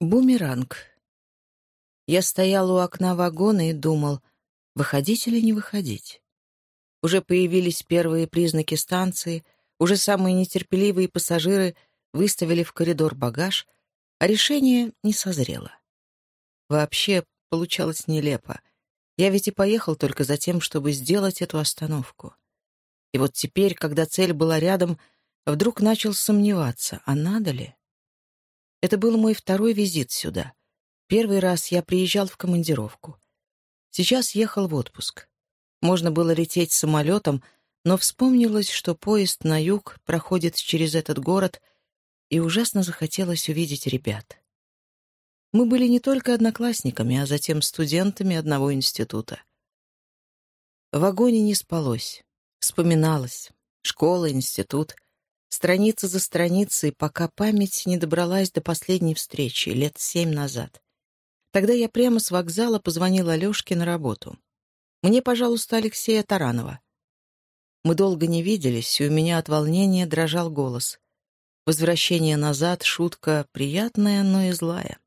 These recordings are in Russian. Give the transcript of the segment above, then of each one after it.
Бумеранг. Я стоял у окна вагона и думал, выходить или не выходить. Уже появились первые признаки станции, уже самые нетерпеливые пассажиры выставили в коридор багаж, а решение не созрело. Вообще получалось нелепо. Я ведь и поехал только за тем, чтобы сделать эту остановку. И вот теперь, когда цель была рядом, вдруг начал сомневаться, а надо ли? Это был мой второй визит сюда. Первый раз я приезжал в командировку. Сейчас ехал в отпуск. Можно было лететь самолетом, но вспомнилось, что поезд на юг проходит через этот город, и ужасно захотелось увидеть ребят. Мы были не только одноклассниками, а затем студентами одного института. В вагоне не спалось. Вспоминалось. Школа, институт — страница за страницей, пока память не добралась до последней встречи, лет семь назад. Тогда я прямо с вокзала позвонила Алешке на работу. «Мне, пожалуйста, Алексея Таранова». Мы долго не виделись, и у меня от волнения дрожал голос. Возвращение назад — шутка приятная, но и злая.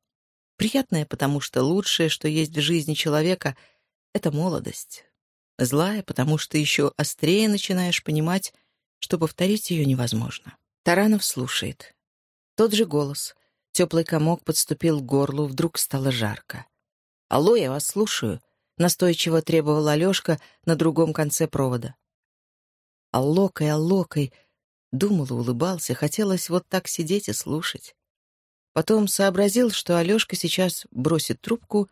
Приятная, потому что лучшее, что есть в жизни человека — это молодость. Злая, потому что еще острее начинаешь понимать, что повторить ее невозможно. Таранов слушает. Тот же голос. Теплый комок подступил к горлу, вдруг стало жарко. «Алло, я вас слушаю», — настойчиво требовал Алешка на другом конце провода. «Аллокой, аллокой», — думал и улыбался, хотелось вот так сидеть и слушать. Потом сообразил, что Алешка сейчас бросит трубку,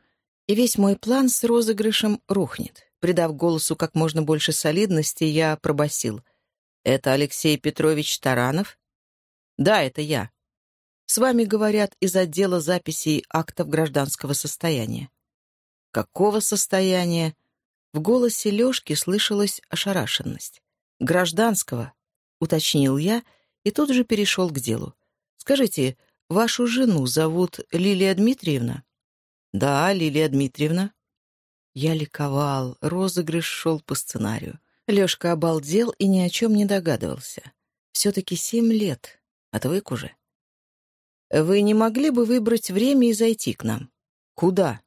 и весь мой план с розыгрышем рухнет. Придав голосу как можно больше солидности, я пробасил. «Это Алексей Петрович Таранов?» «Да, это я. С вами говорят из отдела записей актов гражданского состояния». «Какого состояния?» В голосе Лёшки слышалась ошарашенность. «Гражданского», — уточнил я и тут же перешел к делу. «Скажите, вашу жену зовут Лилия Дмитриевна?» «Да, Лилия Дмитриевна». Я ликовал, розыгрыш шел по сценарию. Лёшка обалдел и ни о чем не догадывался. Все-таки семь лет. Отвык уже. «Вы не могли бы выбрать время и зайти к нам?» «Куда?»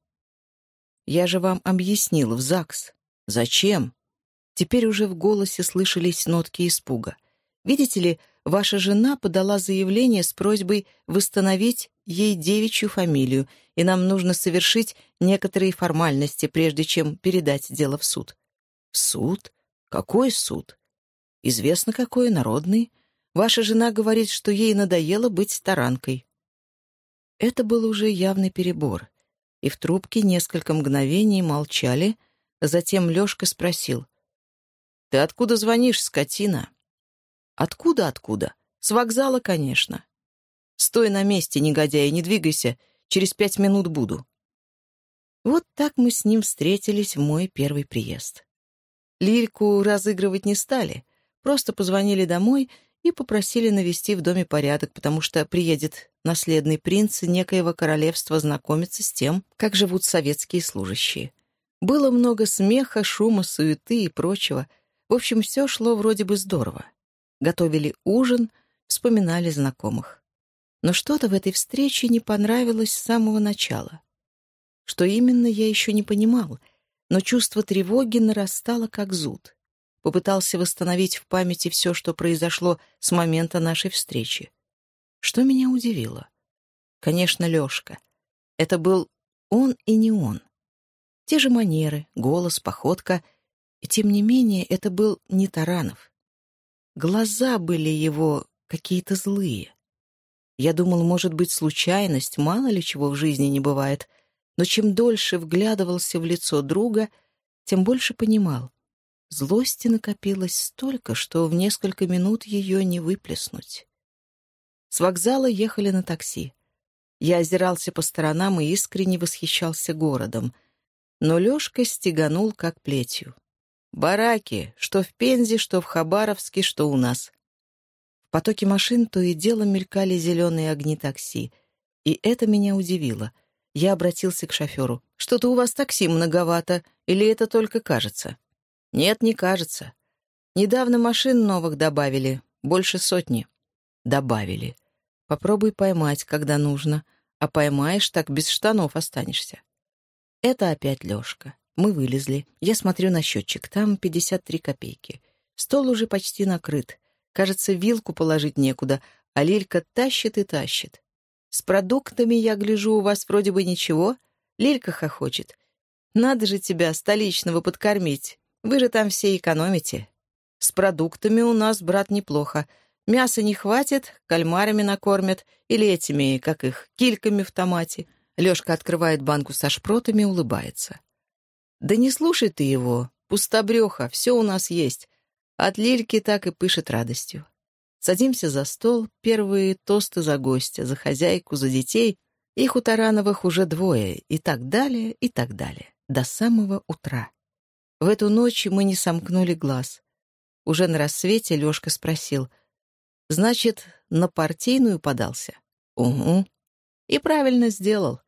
«Я же вам объяснил, в ЗАГС». «Зачем?» Теперь уже в голосе слышались нотки испуга. «Видите ли, ваша жена подала заявление с просьбой восстановить ей девичью фамилию, и нам нужно совершить некоторые формальности, прежде чем передать дело в суд». «В суд? «Какой суд?» «Известно, какой, народный. Ваша жена говорит, что ей надоело быть таранкой». Это был уже явный перебор, и в трубке несколько мгновений молчали, затем Лёшка спросил. «Ты откуда звонишь, скотина?» «Откуда, откуда? С вокзала, конечно». «Стой на месте, негодяй, не двигайся, через пять минут буду». Вот так мы с ним встретились в мой первый приезд. Лильку разыгрывать не стали, просто позвонили домой и попросили навести в доме порядок, потому что приедет наследный принц некоего королевства знакомиться с тем, как живут советские служащие. Было много смеха, шума, суеты и прочего. В общем, все шло вроде бы здорово. Готовили ужин, вспоминали знакомых. Но что-то в этой встрече не понравилось с самого начала. Что именно, я еще не понимал — но чувство тревоги нарастало как зуд. Попытался восстановить в памяти все, что произошло с момента нашей встречи. Что меня удивило? Конечно, Лешка. Это был он и не он. Те же манеры, голос, походка. И тем не менее, это был не Таранов. Глаза были его какие-то злые. Я думал, может быть, случайность, мало ли чего в жизни не бывает — но чем дольше вглядывался в лицо друга, тем больше понимал. Злости накопилось столько, что в несколько минут ее не выплеснуть. С вокзала ехали на такси. Я озирался по сторонам и искренне восхищался городом. Но Лешка стеганул как плетью. Бараки, что в Пензе, что в Хабаровске, что у нас. В потоке машин то и дело мелькали зеленые огни такси. И это меня удивило. Я обратился к шоферу. «Что-то у вас такси многовато, или это только кажется?» «Нет, не кажется. Недавно машин новых добавили, больше сотни». «Добавили. Попробуй поймать, когда нужно. А поймаешь, так без штанов останешься. Это опять Лёшка. Мы вылезли. Я смотрю на счетчик. Там 53 копейки. Стол уже почти накрыт. Кажется, вилку положить некуда, а Лилька тащит и тащит. С продуктами, я гляжу, у вас вроде бы ничего. Лилька хохочет. Надо же тебя, столичного, подкормить. Вы же там все экономите. С продуктами у нас, брат, неплохо. Мяса не хватит, кальмарами накормят или этими, как их, кильками в томате. Лёшка открывает банку со шпротами, улыбается. «Да не слушай ты его, пустобрёха, всё у нас есть». От Лильки так и пышет радостью. Садимся за стол, первые тосты за гостя, за хозяйку, за детей. Их у Тарановых уже двое, и так далее, и так далее, до самого утра. В эту ночь мы не сомкнули глаз. Уже на рассвете Лёшка спросил — Значит, на партийную подался? Угу. И правильно сделал.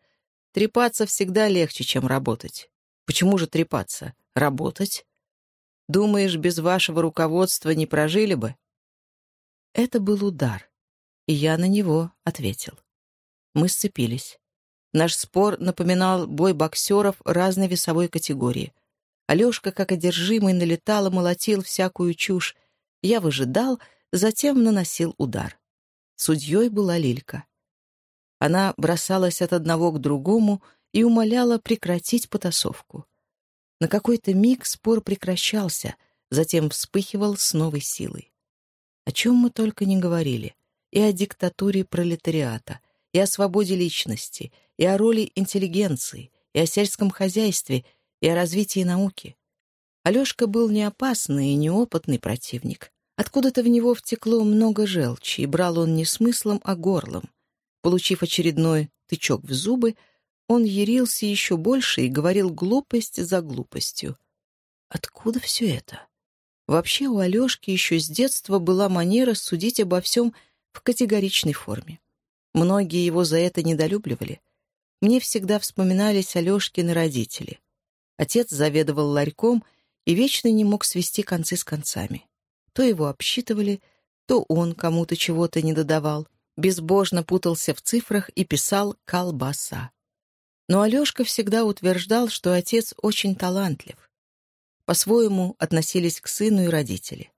Трепаться всегда легче, чем работать. Почему же трепаться? Работать? Думаешь, без вашего руководства не прожили бы? Это был удар, и я на него ответил. Мы сцепились. Наш спор напоминал бой боксеров разной весовой категории. Алешка, как одержимый, налетал и молотил всякую чушь. Я выжидал — затем наносил удар. Судьей была Лилька. Она бросалась от одного к другому и умоляла прекратить потасовку. На какой-то миг спор прекращался, затем вспыхивал с новой силой. О чем мы только не говорили. И о диктатуре пролетариата, и о свободе личности, и о роли интеллигенции, и о сельском хозяйстве, и о развитии науки. Алешка был не опасный и неопытный противник. Откуда-то в него втекло много желчи, и брал он не смыслом, а горлом. Получив очередной тычок в зубы, он ярился еще больше и говорил глупость за глупостью. Откуда все это? Вообще у Алешки еще с детства была манера судить обо всем в категоричной форме. Многие его за это недолюбливали. Мне всегда вспоминались Алешкины родители. Отец заведовал ларьком и вечно не мог свести концы с концами. То его обсчитывали, то он кому-то чего-то не додавал, безбожно путался в цифрах и писал «колбаса». Но Алешка всегда утверждал, что отец очень талантлив. По-своему относились к сыну и родители.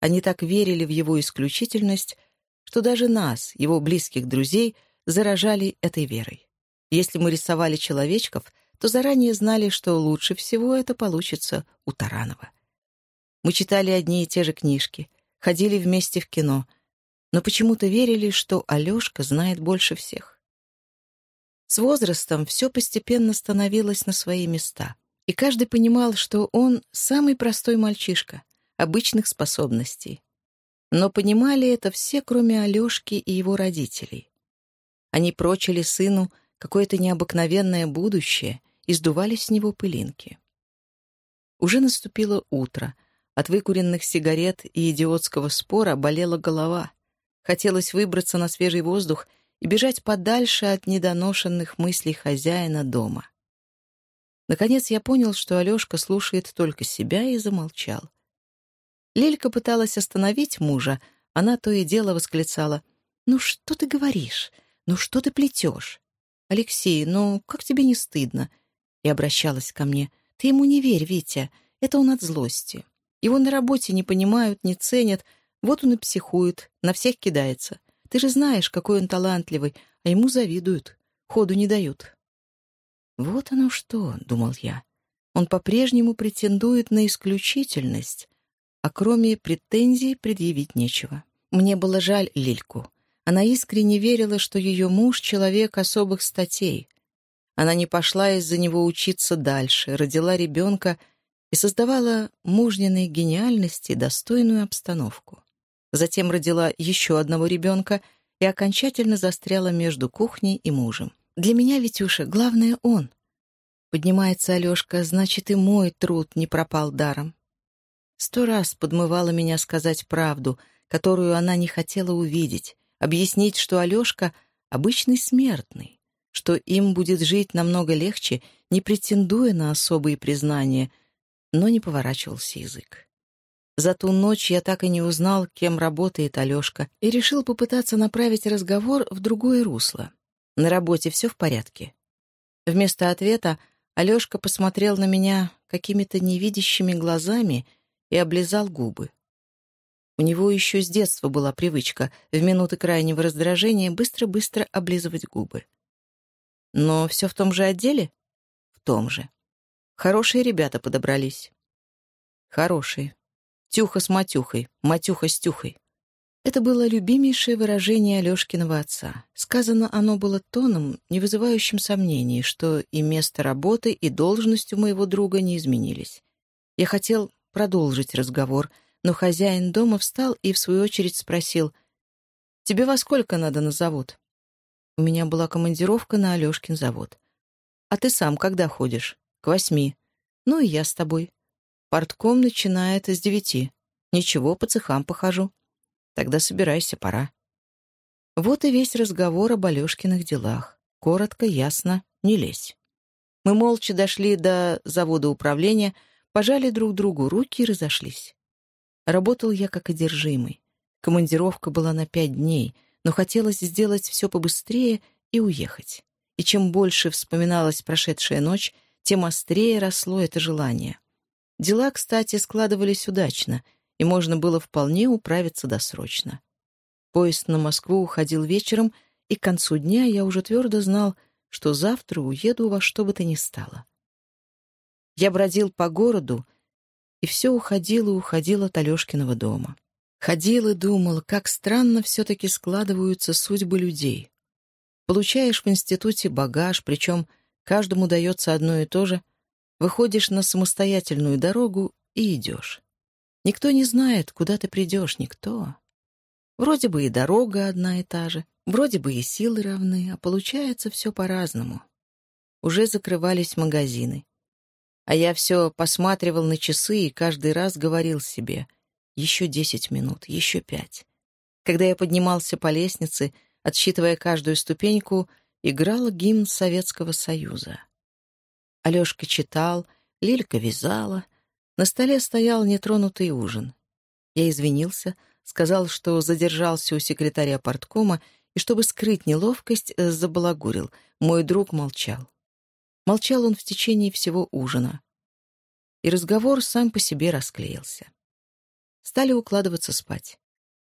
Они так верили в его исключительность, что даже нас, его близких друзей, заражали этой верой. Если мы рисовали человечков, то заранее знали, что лучше всего это получится у Таранова. Мы читали одни и те же книжки, ходили вместе в кино, но почему-то верили, что Алешка знает больше всех. С возрастом все постепенно становилось на свои места, и каждый понимал, что он самый простой мальчишка, обычных способностей. Но понимали это все, кроме Алешки и его родителей. Они прочили сыну какое-то необыкновенное будущее и сдували с него пылинки. Уже наступило утро, от выкуренных сигарет и идиотского спора болела голова. Хотелось выбраться на свежий воздух и бежать подальше от недоношенных мыслей хозяина дома. Наконец я понял, что Алешка слушает только себя и замолчал. Лилька пыталась остановить мужа, она то и дело восклицала. «Ну что ты говоришь? Ну что ты плетешь? Алексей, ну как тебе не стыдно?» И обращалась ко мне. «Ты ему не верь, Витя, это он от злости. Его на работе не понимают, не ценят. Вот он и психует, на всех кидается. Ты же знаешь, какой он талантливый, а ему завидуют, ходу не дают. Вот оно что, — думал я. Он по-прежнему претендует на исключительность, а кроме претензий предъявить нечего. Мне было жаль Лильку. Она искренне верила, что ее муж — человек особых статей. Она не пошла из-за него учиться дальше, родила ребенка — и создавала мужниной гениальности достойную обстановку. Затем родила еще одного ребенка и окончательно застряла между кухней и мужем. «Для меня, Витюша, главное он». Поднимается Алешка, значит, и мой труд не пропал даром. Сто раз подмывала меня сказать правду, которую она не хотела увидеть, объяснить, что Алешка — обычный смертный, что им будет жить намного легче, не претендуя на особые признания — но не поворачивался язык. За ту ночь я так и не узнал, кем работает Алешка, и решил попытаться направить разговор в другое русло. На работе все в порядке?» Вместо ответа Алешка посмотрел на меня какими-то невидящими глазами и облизал губы. У него еще с детства была привычка в минуты крайнего раздражения быстро-быстро облизывать губы. «Но все в том же отделе?» «В том же. Хорошие ребята подобрались». «Хорошие. Тюха с матюхой, матюха с тюхой». Это было любимейшее выражение Алешкиного отца. Сказано оно было тоном, не вызывающим сомнений, что и место работы, и должность у моего друга не изменились. Я хотел продолжить разговор, но хозяин дома встал и, в свою очередь, спросил, «Тебе во сколько надо на завод?» У меня была командировка на Алешкин завод. «А ты сам когда ходишь?» «К восьми». «Ну и я с тобой». «Портком начинает с девяти». «Ничего, по цехам похожу». Тогда собирайся, пора. Вот и весь разговор об Алешкиных делах. Коротко, ясно, не лезь. Мы молча дошли до завода управления, пожали друг другу руки и разошлись. Работал я как одержимый. Командировка была на пять дней, но хотелось сделать все побыстрее и уехать. И чем больше вспоминалась прошедшая ночь, тем острее росло это желание. Дела, кстати, складывались удачно — и можно было вполне управиться досрочно. Поезд на Москву уходил вечером, и к концу дня я уже твердо знал, что завтра уеду во что бы то ни стало. Я бродил по городу, и все уходило и уходило от Алешкиного дома. Ходил и думал, как странно все-таки складываются судьбы людей. Получаешь в институте багаж, причем каждому дается одно и то же, выходишь на самостоятельную дорогу и идешь. Никто не знает, куда ты придешь, никто. Вроде бы и дорога одна и та же, вроде бы и силы равны, а получается все по-разному. Уже закрывались магазины. А я все посматривал на часы и каждый раз говорил себе «Еще десять минут, еще пять». Когда я поднимался по лестнице, отсчитывая каждую ступеньку, играл гимн Советского Союза. Алешка читал, Лилька вязала, на столе стоял нетронутый ужин. Я извинился, сказал, что задержался у секретаря порткома, и, чтобы скрыть неловкость, э, забалагурил. Мой друг молчал. Молчал он в течение всего ужина. И разговор сам по себе расклеился. Стали укладываться спать.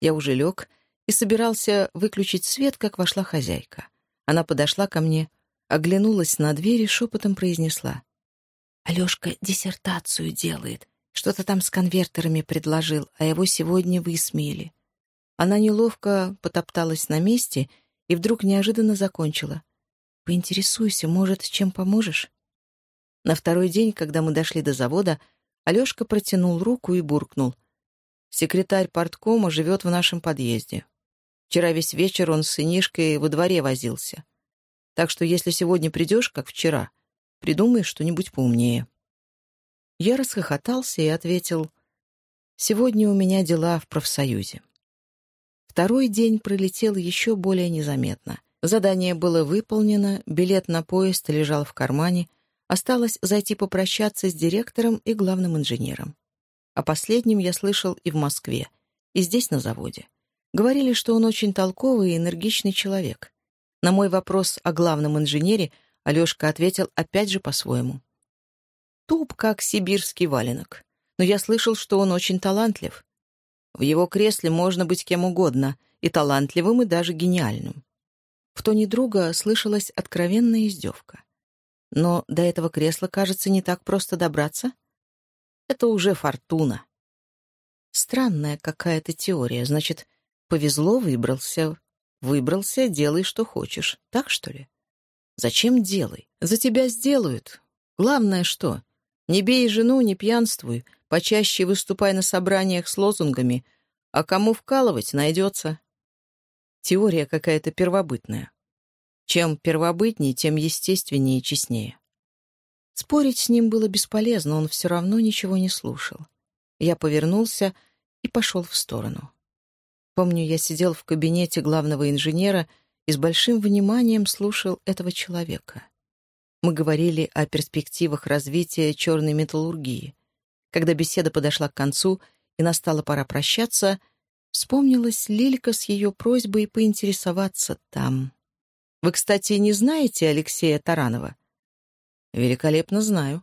Я уже лег и собирался выключить свет, как вошла хозяйка. Она подошла ко мне, оглянулась на дверь и шепотом произнесла. Алешка диссертацию делает. Что-то там с конвертерами предложил, а его сегодня высмеяли. Она неловко потопталась на месте и вдруг неожиданно закончила. «Поинтересуйся, может, чем поможешь?» На второй день, когда мы дошли до завода, Алешка протянул руку и буркнул. «Секретарь порткома живет в нашем подъезде. Вчера весь вечер он с сынишкой во дворе возился. Так что если сегодня придешь, как вчера, Придумай что-нибудь поумнее». Я расхохотался и ответил, «Сегодня у меня дела в профсоюзе». Второй день пролетел еще более незаметно. Задание было выполнено, билет на поезд лежал в кармане, осталось зайти попрощаться с директором и главным инженером. О последнем я слышал и в Москве, и здесь, на заводе. Говорили, что он очень толковый и энергичный человек. На мой вопрос о главном инженере – Алешка ответил опять же по-своему. Туп, как сибирский валенок. Но я слышал, что он очень талантлив. В его кресле можно быть кем угодно, и талантливым, и даже гениальным. В тоне друга слышалась откровенная издевка. Но до этого кресла, кажется, не так просто добраться. Это уже фортуна. Странная какая-то теория. Значит, повезло, выбрался. Выбрался, делай, что хочешь. Так, что ли? Зачем делай? За тебя сделают. Главное что? Не бей жену, не пьянствуй, почаще выступай на собраниях с лозунгами, а кому вкалывать найдется. Теория какая-то первобытная. Чем первобытнее, тем естественнее и честнее. Спорить с ним было бесполезно, он все равно ничего не слушал. Я повернулся и пошел в сторону. Помню, я сидел в кабинете главного инженера и с большим вниманием слушал этого человека. Мы говорили о перспективах развития черной металлургии. Когда беседа подошла к концу и настала пора прощаться, вспомнилась Лилька с ее просьбой поинтересоваться там. Вы, кстати, не знаете Алексея Таранова?» «Великолепно знаю».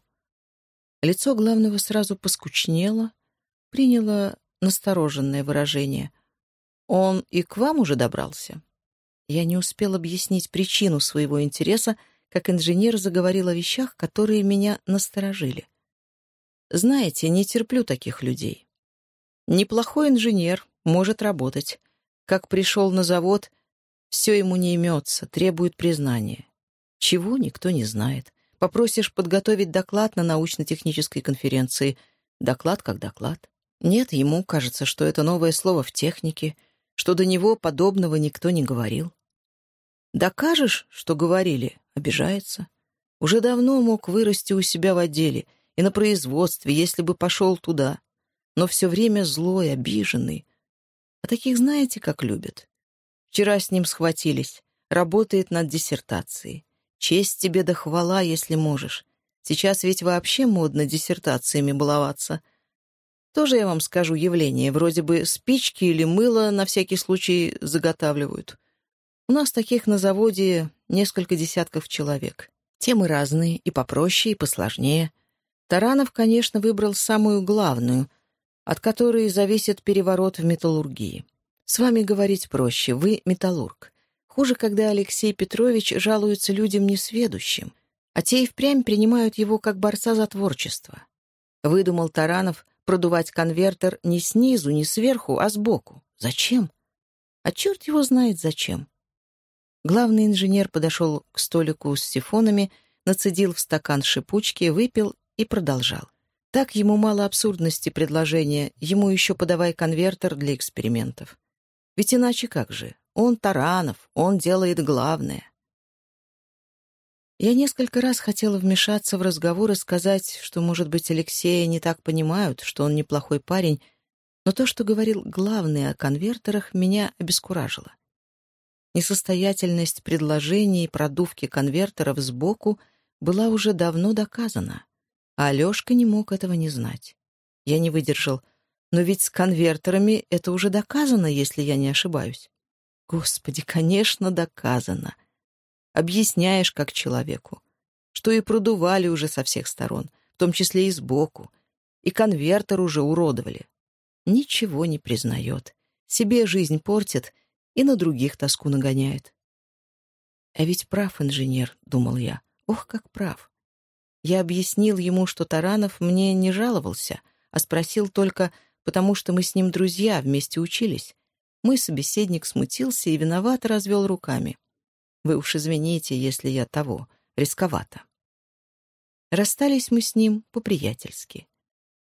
Лицо главного сразу поскучнело, приняло настороженное выражение. «Он и к вам уже добрался?» Я не успел объяснить причину своего интереса, как инженер заговорил о вещах, которые меня насторожили. «Знаете, не терплю таких людей. Неплохой инженер, может работать. Как пришел на завод, все ему не имется, требует признания. Чего, никто не знает. Попросишь подготовить доклад на научно-технической конференции. Доклад как доклад. Нет, ему кажется, что это новое слово в технике, что до него подобного никто не говорил. Докажешь, что говорили, обижается. Уже давно мог вырасти у себя в отделе и на производстве, если бы пошел туда. Но все время злой, обиженный. А таких знаете, как любят. Вчера с ним схватились. Работает над диссертацией. Честь тебе да хвала, если можешь. Сейчас ведь вообще модно диссертациями баловаться. Тоже я вам скажу явление. Вроде бы спички или мыло на всякий случай заготавливают. У нас таких на заводе несколько десятков человек. Темы разные, и попроще, и посложнее. Таранов, конечно, выбрал самую главную, от которой зависит переворот в металлургии. С вами говорить проще, вы металлург. Хуже, когда Алексей Петрович жалуется людям несведущим, а те и впрямь принимают его как борца за творчество. Выдумал Таранов продувать конвертер не снизу, не сверху, а сбоку. Зачем? А черт его знает зачем. Главный инженер подошел к столику с сифонами, нацедил в стакан шипучки, выпил и продолжал. Так ему мало абсурдности предложения, ему еще подавай конвертер для экспериментов. Ведь иначе как же? Он Таранов, он делает главное. Я несколько раз хотела вмешаться в разговор и сказать, что, может быть, Алексея не так понимают, что он неплохой парень, но то, что говорил главный о конвертерах, меня обескуражило. Несостоятельность предложений продувки конвертеров сбоку была уже давно доказана, а Алешка не мог этого не знать. Я не выдержал — но ведь с конвертерами это уже доказано, если я не ошибаюсь. Господи, конечно, доказано. Объясняешь как человеку, что и продували уже со всех сторон, в том числе и сбоку, и конвертер уже уродовали. Ничего не признает. Себе жизнь портит и на других тоску нагоняет. А ведь прав инженер, думал я. Ох, как прав. Я объяснил ему, что Таранов мне не жаловался, а спросил только, потому что мы с ним друзья, вместе учились. Мой собеседник смутился и виновато развел руками. Вы уж извините, если я того, рисковато. Расстались мы с ним по-приятельски.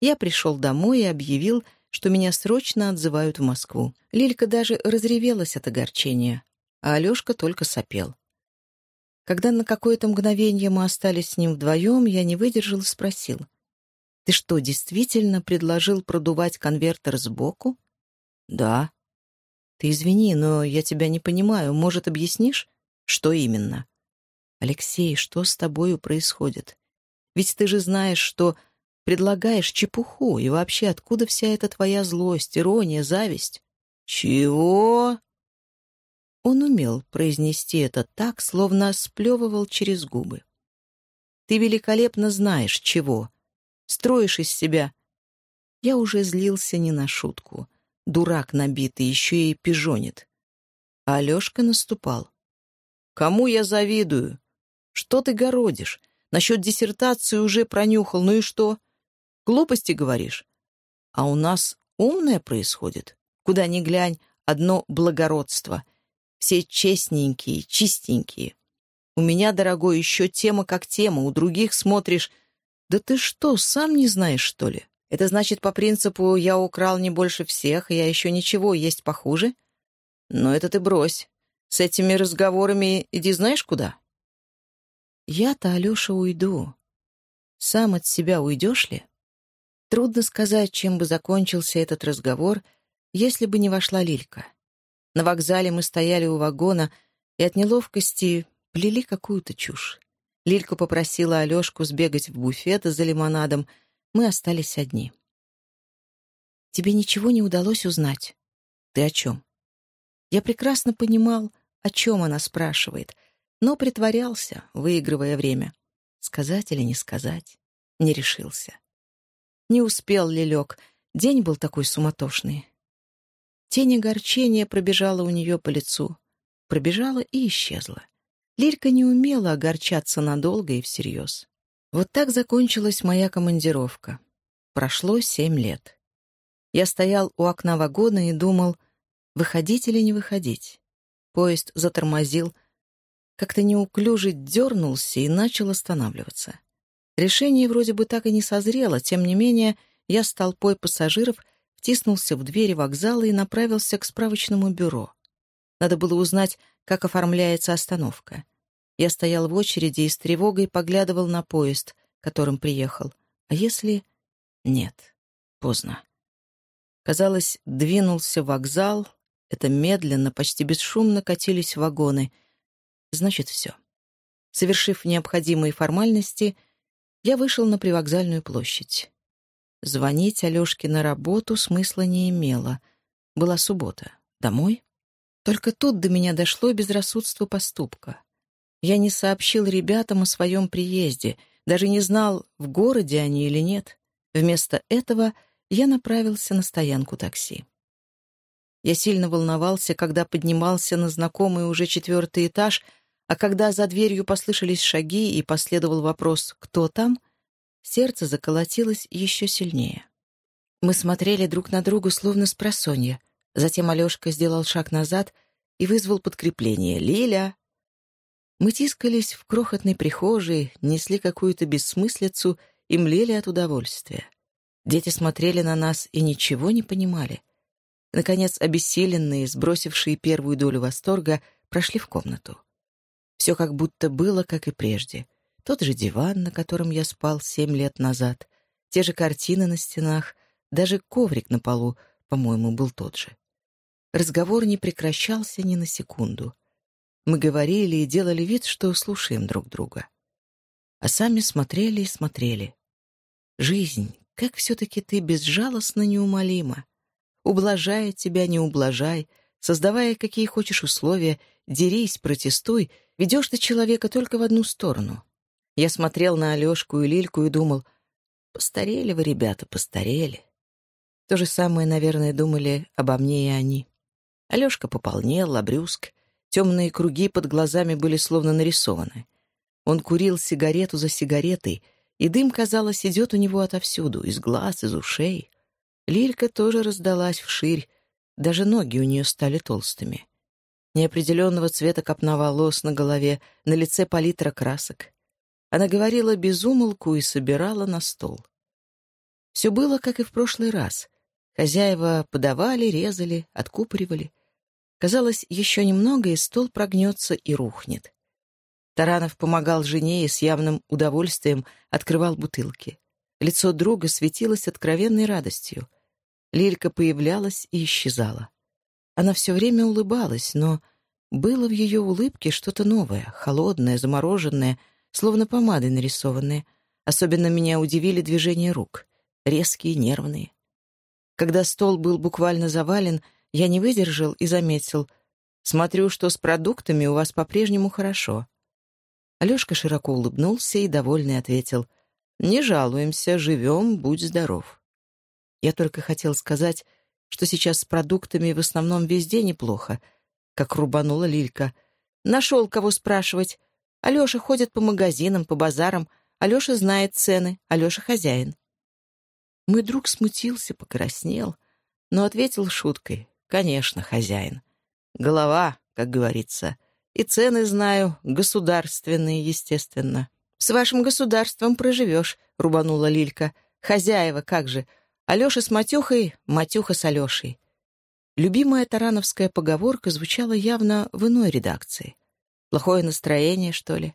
Я пришел домой и объявил, что меня срочно отзывают в Москву. Лилька даже разревелась от огорчения, а Алешка только сопел. Когда на какое-то мгновение мы остались с ним вдвоем, я не выдержал и спросил — ты что, действительно предложил продувать конвертер сбоку? Да. Ты извини, но я тебя не понимаю. Может, объяснишь? Что именно? Алексей, что с тобою происходит? Ведь ты же знаешь, что предлагаешь чепуху, и вообще откуда вся эта твоя злость, ирония, зависть? Чего? Он умел произнести это так, словно сплевывал через губы. Ты великолепно знаешь, чего, Строишь из себя. Я уже злился не на шутку. Дурак набитый, еще и пижонит. А Алешка наступал. «Кому я завидую? Что ты городишь? Насчет диссертации уже пронюхал, ну и что? Глупости говоришь? А у нас умное происходит. Куда ни глянь, одно благородство. Все честненькие, чистенькие. У меня, дорогой, еще тема как тема, у других смотришь «Да ты что, сам не знаешь, что ли? Это значит, по принципу «я украл не больше всех, я еще ничего, есть похуже»? Но это ты брось. С этими разговорами иди знаешь куда?» «Я-то, Алеша, уйду. Сам от себя уйдешь ли?» Трудно сказать, чем бы закончился этот разговор, если бы не вошла Лилька. На вокзале мы стояли у вагона и от неловкости плели какую-то чушь. Лилька попросила Алешку сбегать в буфет за лимонадом. Мы остались одни. «Тебе ничего не удалось узнать?» «Ты о чем?» Я прекрасно понимал, о чем она спрашивает. но притворялся, выигрывая время. Сказать или не сказать? Не решился. Не успел Лилек, день был такой суматошный. Тень огорчения пробежала у нее по лицу. Пробежала и исчезла. Лилька не умела огорчаться надолго и всерьез. Вот так закончилась моя командировка. Прошло семь лет. Я стоял у окна вагона и думал, выходить или не выходить. Поезд затормозил, как-то неуклюже дернулся и начал останавливаться. Решение вроде бы так и не созрело, тем не менее я с толпой пассажиров втиснулся в двери вокзала и направился к справочному бюро. Надо было узнать, как оформляется остановка. Я стоял в очереди и с тревогой поглядывал на поезд, которым приехал. А если... Нет, поздно. Казалось, двинулся вокзал, это медленно, почти бесшумно катились вагоны — Значит, все. Совершив необходимые формальности, я вышел на привокзальную площадь. Звонить Алешке на работу смысла не имело. Была суббота. Домой? Только тут до меня дошло безрассудство поступка. Я не сообщил ребятам о своем приезде, даже не знал, в городе они или нет. Вместо этого я направился на стоянку такси. Я сильно волновался, когда поднимался на знакомый уже четвертый этаж — а когда за дверью послышались шаги и последовал вопрос «Кто там?», сердце заколотилось еще сильнее. Мы смотрели друг на друга, словно с просонья. Затем Алешка сделал шаг назад и вызвал подкрепление. «Лиля!» Мы тискались в крохотной прихожей, несли какую-то бессмыслицу и млели от удовольствия. Дети смотрели на нас и ничего не понимали. Наконец, обессиленные, сбросившие первую долю восторга, прошли в комнату. Все как будто было, как и прежде. Тот же диван, на котором я спал семь лет назад, те же картины на стенах, даже коврик на полу, по-моему, был тот же. Разговор не прекращался ни на секунду. Мы говорили и делали вид, что слушаем друг друга. А сами смотрели и смотрели. Жизнь, как все-таки ты безжалостно неумолима. Ублажая тебя, не ублажай, создавая какие хочешь условия, дерись, протестуй — Ведешь ты человека только в одну сторону. Я смотрел на Алешку и Лильку и думал, постарели вы, ребята, постарели. То же самое, наверное, думали обо мне и они. Алешка пополнел, обрюзг, темные круги под глазами были словно нарисованы. Он курил сигарету за сигаретой, и дым, казалось, идет у него отовсюду, из глаз, из ушей. Лилька тоже раздалась вширь, даже ноги у нее стали толстыми неопределенного цвета копна волос на голове, на лице палитра красок. Она говорила без умолку и собирала на стол. Все было, как и в прошлый раз. Хозяева подавали, резали, откупоривали. Казалось, еще немного, и стол прогнется и рухнет. Таранов помогал жене и с явным удовольствием открывал бутылки. Лицо друга светилось откровенной радостью. Лилька появлялась и исчезала. Она все время улыбалась, но было в ее улыбке что-то новое, холодное, замороженное, словно помадой нарисованное. Особенно меня удивили движения рук, резкие, нервные. Когда стол был буквально завален, я не выдержал и заметил. «Смотрю, что с продуктами у вас по-прежнему хорошо». Алешка широко улыбнулся и, довольный, ответил. «Не жалуемся, живем, будь здоров». Я только хотел сказать, что сейчас с продуктами в основном везде неплохо, как рубанула Лилька. Нашел кого спрашивать. Алеша ходит по магазинам, по базарам. Алеша знает цены. Алеша хозяин. Мой друг смутился, покраснел, но ответил шуткой. «Конечно, хозяин. Голова, как говорится. И цены знаю, государственные, естественно». «С вашим государством проживешь», — рубанула Лилька. «Хозяева, как же. Алеша с Матюхой, Матюха с Алешей. Любимая тарановская поговорка звучала явно в иной редакции. Плохое настроение, что ли?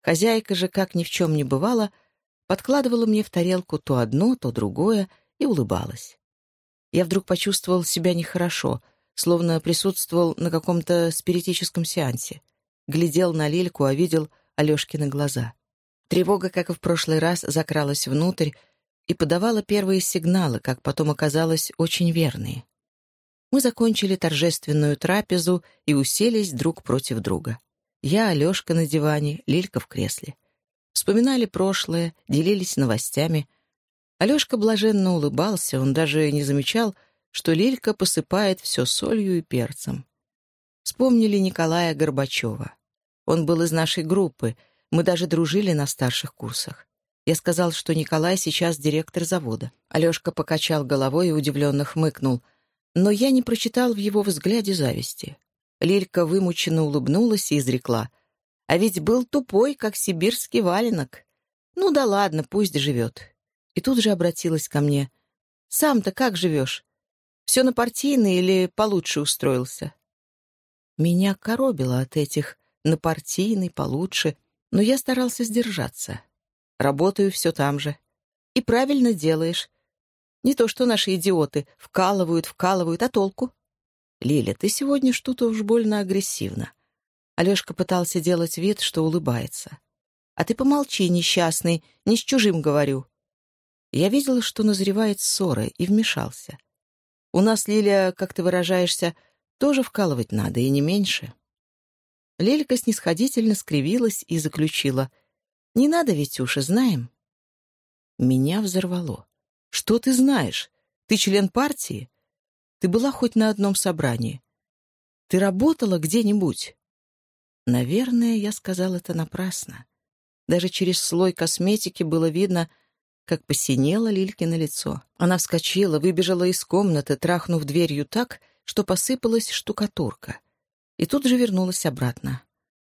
Хозяйка же, как ни в чем не бывало, подкладывала мне в тарелку то одно, то другое и улыбалась. Я вдруг почувствовал себя нехорошо, словно присутствовал на каком-то спиритическом сеансе. Глядел на Лильку, а видел Алешкины глаза. Тревога, как и в прошлый раз, закралась внутрь, и подавала первые сигналы, как потом оказалось, очень верные. Мы закончили торжественную трапезу и уселись друг против друга. Я, Алешка на диване, Лилька в кресле. Вспоминали прошлое, делились новостями. Алешка блаженно улыбался, он даже не замечал, что Лилька посыпает все солью и перцем. Вспомнили Николая Горбачева. Он был из нашей группы, мы даже дружили на старших курсах. Я сказал, что Николай сейчас директор завода. Алешка покачал головой и удивленно хмыкнул. Но я не прочитал в его взгляде зависти. Лилька вымученно улыбнулась и изрекла. «А ведь был тупой, как сибирский валенок. Ну да ладно, пусть живет». И тут же обратилась ко мне. «Сам-то как живешь? Все на партийный или получше устроился?» Меня коробило от этих «на партийный, получше», но я старался сдержаться. Работаю все там же. И правильно делаешь. Не то что наши идиоты вкалывают, вкалывают, а толку? «Лиля, ты сегодня что-то уж больно агрессивно». Алешка пытался делать вид, что улыбается. «А ты помолчи, несчастный, не с чужим говорю». Я видела, что назревает ссора, и вмешался. «У нас, Лиля, как ты выражаешься, тоже вкалывать надо, и не меньше». Лилька снисходительно скривилась и заключила. «Не надо, Витюша, знаем». Меня взорвало. «Что ты знаешь? Ты член партии? Ты была хоть на одном собрании? Ты работала где-нибудь?» Наверное, я сказал это напрасно. Даже через слой косметики было видно, как посинело Лилькино лицо. Она вскочила, выбежала из комнаты, трахнув дверью так, что посыпалась штукатурка. И тут же вернулась обратно.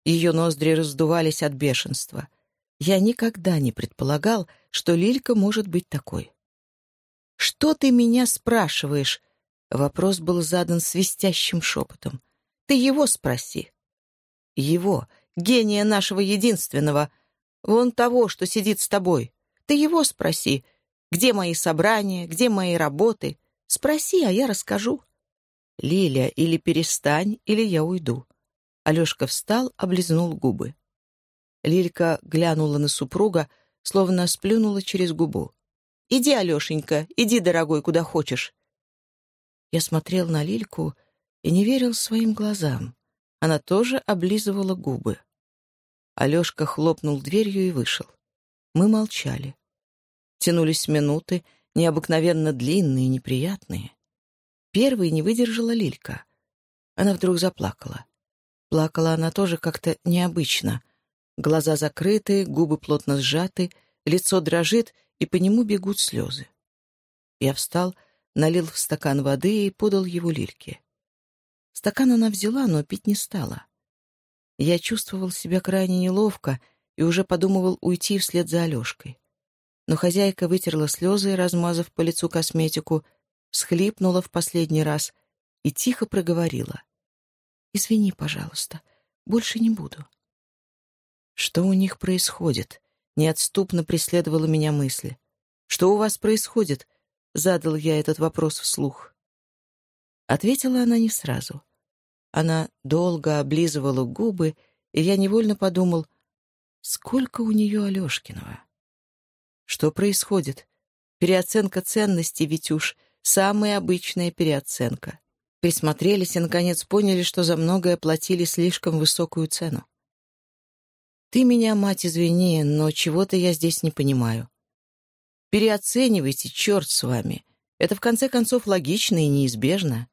Ее ноздри раздувались от бешенства. Я никогда не предполагал, что Лилька может быть такой. «Что ты меня спрашиваешь?» Вопрос был задан свистящим шепотом. «Ты его спроси». «Его, гения нашего единственного, вон того, что сидит с тобой. Ты его спроси. Где мои собрания, где мои работы? Спроси, а я расскажу». «Лиля, или перестань, или я уйду». Алешка встал, облизнул губы. Лилька глянула на супруга, словно сплюнула через губу. «Иди, Алешенька, иди, дорогой, куда хочешь. Я смотрел на Лильку и не верил своим глазам. Она тоже облизывала губы. Алешка хлопнул дверью и вышел. Мы молчали. Тянулись минуты, необыкновенно длинные и неприятные. Первой не выдержала Лилька. Она вдруг заплакала. Плакала она тоже как-то необычно. Глаза закрыты, губы плотно сжаты, лицо дрожит, и по нему бегут слезы. Я встал налил в стакан воды и подал его Лильке. Стакан она взяла, но пить не стала. Я чувствовал себя крайне неловко и уже подумывал уйти вслед за Алешкой. Но хозяйка вытерла слезы, размазав по лицу косметику, всхлипнула в последний раз и тихо проговорила. «Извини, пожалуйста, больше не буду». Что у них происходит? Неотступно преследовала меня мысль. Что у вас происходит? — задал я этот вопрос вслух. Ответила она не сразу. Она долго облизывала губы, и я невольно подумал, сколько у нее Алешкиного. Что происходит? Переоценка ценностей, Витюш, самая обычная переоценка. Присмотрелись и, наконец, поняли, что за многое платили слишком высокую цену. Ты меня, мать, извини, но чего-то я здесь не понимаю. Переоценивайте, черт с вами. Это, в конце концов, логично и неизбежно.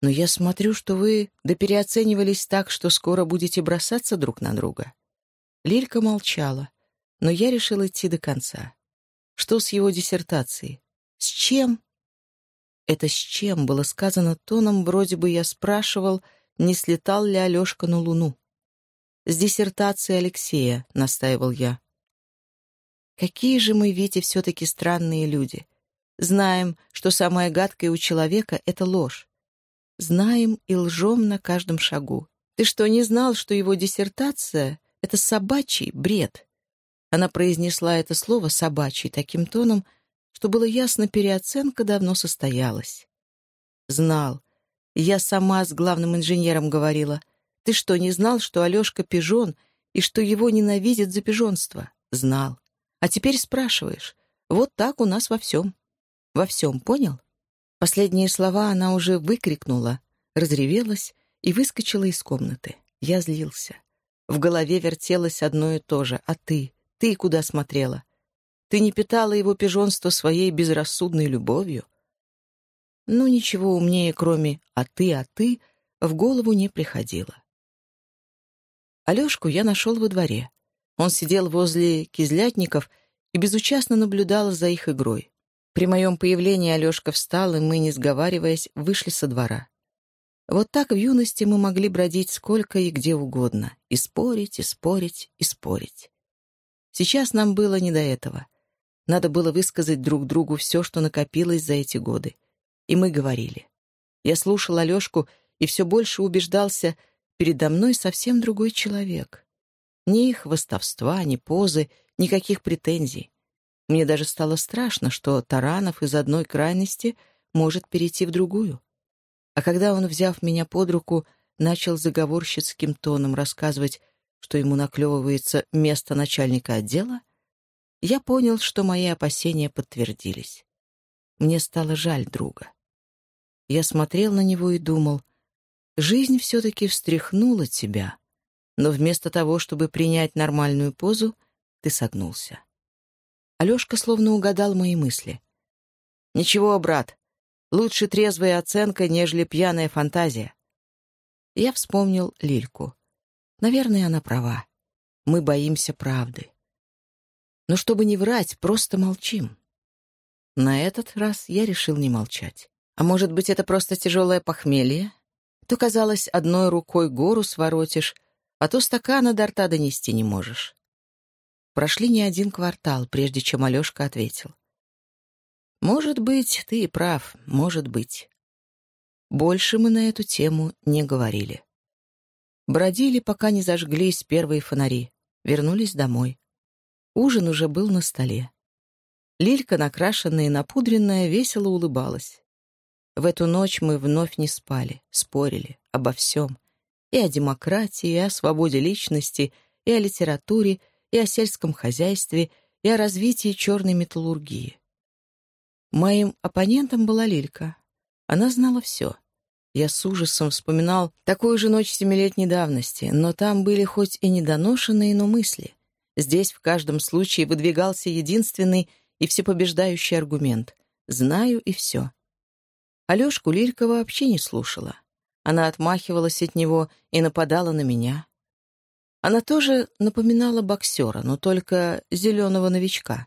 Но я смотрю, что вы допереоценивались так, что скоро будете бросаться друг на друга». Лилька молчала, но я решил идти до конца. Что с его диссертацией? С чем? Это «с чем» было сказано тоном, вроде бы я спрашивал, не слетал ли Алешка на Луну. «С диссертацией Алексея», — настаивал я. Какие же мы, Витя, все-таки странные люди. Знаем, что самое гадкое у человека — это ложь. Знаем и лжем на каждом шагу. Ты что, не знал, что его диссертация — это собачий бред? Она произнесла это слово «собачий» таким тоном, что было ясно, переоценка давно состоялась. Знал. Я сама с главным инженером говорила. Ты что, не знал, что Алешка пижон и что его ненавидят за пижонство? Знал. А теперь спрашиваешь. Вот так у нас во всем. Во всем, понял? Последние слова она уже выкрикнула, разревелась и выскочила из комнаты. Я злился. В голове вертелось одно и то же. А ты? Ты куда смотрела? Ты не питала его пижонство своей безрассудной любовью? Ну, ничего умнее, кроме «а ты, а ты», в голову не приходило. Алешку я нашел во дворе. Он сидел возле кизлятников и безучастно наблюдал за их игрой. При моем появлении Алешка встал, и мы, не сговариваясь, вышли со двора. Вот так в юности мы могли бродить сколько и где угодно, и спорить, и спорить, и спорить. Сейчас нам было не до этого. Надо было высказать друг другу все, что накопилось за эти годы. И мы говорили. Я слушал Алешку и все больше убеждался, передо мной совсем другой человек. Ни хвостовства, ни позы, никаких претензий. Мне даже стало страшно, что Таранов из одной крайности может перейти в другую. А когда он, взяв меня под руку, начал заговорщицким тоном рассказывать, что ему наклевывается место начальника отдела, я понял, что мои опасения подтвердились. Мне стало жаль друга. Я смотрел на него и думал, жизнь все-таки встряхнула тебя, но вместо того, чтобы принять нормальную позу, ты согнулся. Алешка словно угадал мои мысли. «Ничего, брат, Лучше трезвая оценка, нежели пьяная фантазия. Я вспомнил Лильку. Наверное, она права. Мы боимся правды. Но чтобы не врать, просто молчим. На этот раз я решил не молчать. А может быть, это просто тяжелое похмелье? То, казалось, одной рукой гору своротишь, а то стакана до рта донести не можешь. Прошли не один квартал, прежде чем Алешка ответил. Может быть, ты и прав, может быть. Больше мы на эту тему не говорили. Бродили, пока не зажглись первые фонари. Вернулись домой. Ужин уже был на столе. Лилька, накрашенная и напудренная, весело улыбалась. В эту ночь мы вновь не спали, спорили обо всем. И о демократии, и о свободе личности, и о литературе, и о сельском хозяйстве, и о развитии черной металлургии. Моим оппонентом была Лилька. Она знала все. Я с ужасом вспоминал такую же ночь семилетней давности, но там были хоть и недоношенные, но мысли. Здесь в каждом случае выдвигался единственный и всепобеждающий аргумент «знаю и все». Алешку Лилька вообще не слушала. Она отмахивалась от него и нападала на меня. Она тоже напоминала боксера, но только зеленого новичка.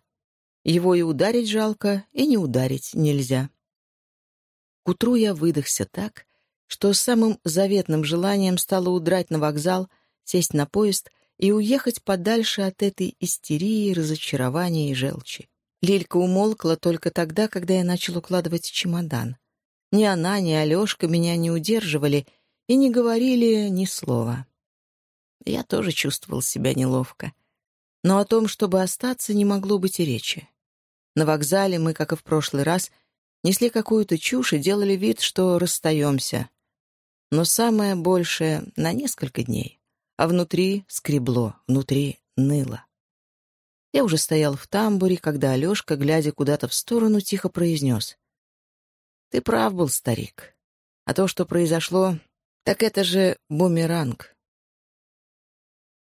Его и ударить жалко, и не ударить нельзя. К утру я выдохся так, что самым заветным желанием стало удрать на вокзал, сесть на поезд и уехать подальше от этой истерии, разочарования и желчи. Лилька умолкла только тогда, когда я начал укладывать чемодан. Ни она, ни Алешка меня не удерживали и не говорили ни слова. Я тоже чувствовал себя неловко. Но о том, чтобы остаться, не могло быть и речи. На вокзале мы, как и в прошлый раз, несли какую-то чушь и делали вид, что расстаемся. Но самое большее — на несколько дней. А внутри скребло, внутри ныло. Я уже стоял в тамбуре, когда Алешка, глядя куда-то в сторону, тихо произнес. «Ты прав был, старик. А то, что произошло, так это же бумеранг.